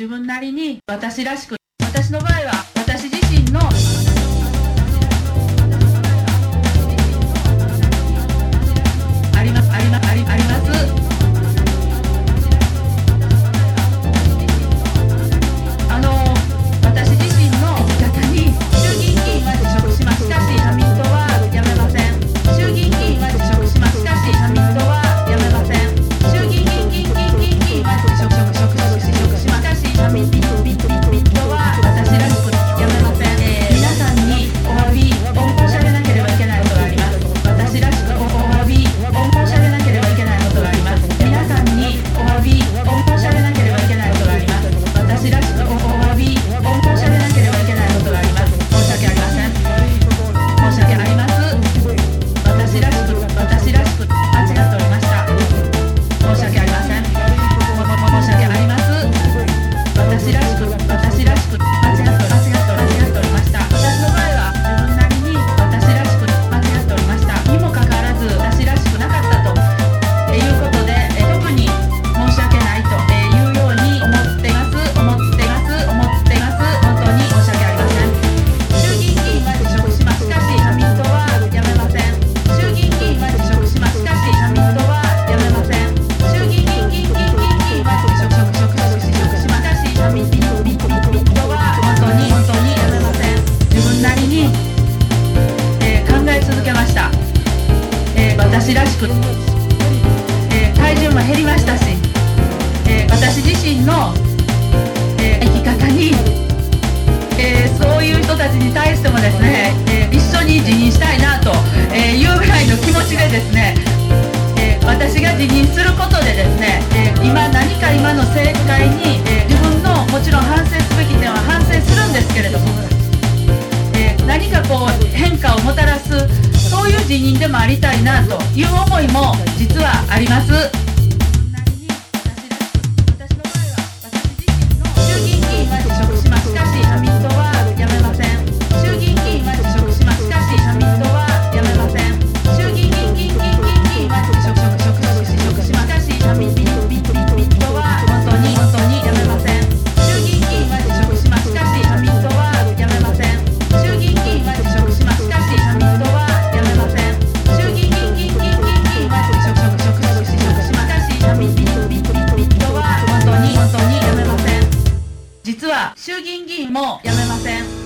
自分なりに私らしく私の場合は私らしく、えー、体重も減りましたし、えー、私自身の、えー、生き方に、えそういう人たちに対してもですね人でもありたいなという思いも実はあります。衆議院議員も辞めません。